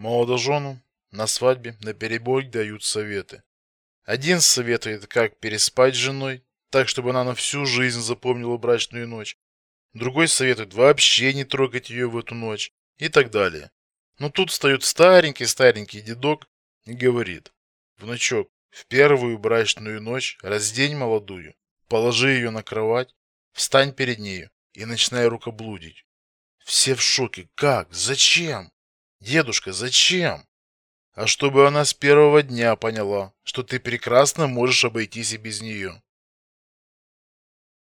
Молодоженам на свадьбе на перебой дают советы. Один советует, как переспать с женой, так, чтобы она на всю жизнь запомнила брачную ночь. Другой советует вообще не трогать ее в эту ночь и так далее. Но тут встает старенький-старенький дедок и говорит, внучок, в первую брачную ночь раздень молодую, положи ее на кровать, встань перед нею и начинай рукоблудить. Все в шоке. Как? Зачем? Дедушка, зачем? А чтобы она с первого дня поняла, что ты прекрасно можешь обойтись и без нее.